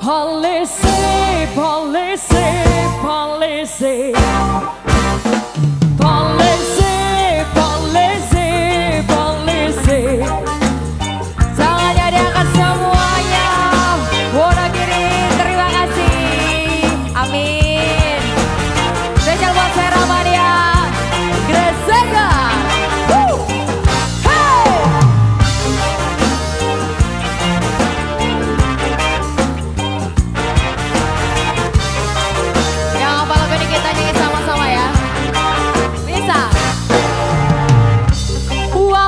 Policy, policy, policy.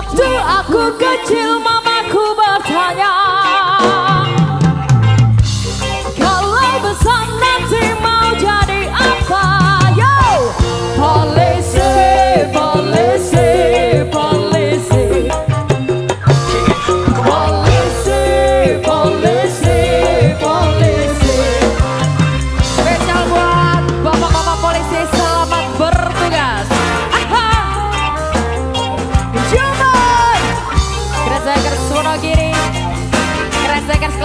Waktu aku kecil mamaku bertanya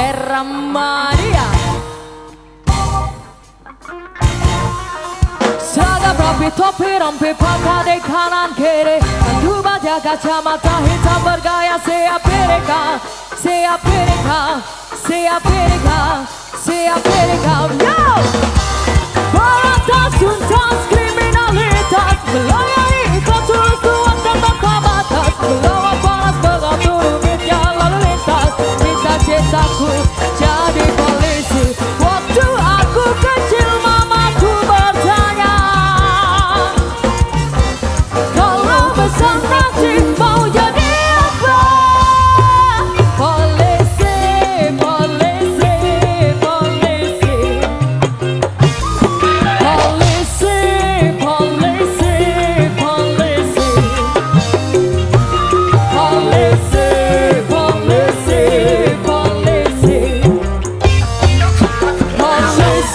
Serra Maria Saga propi topi rompi paka de kanan kere Kanduba jaga chamata hitam bergaya Sea pereka, sea pereka, sea pereka, sea pereka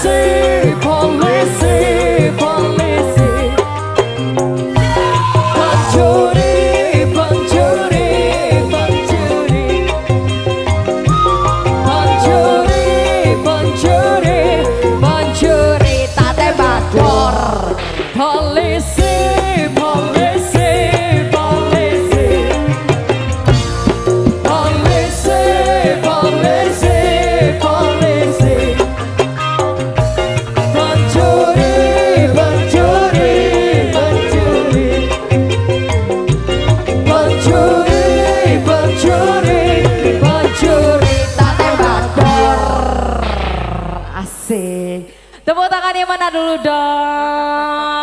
say Asik. Tepuk tangan yang mana dulu dong?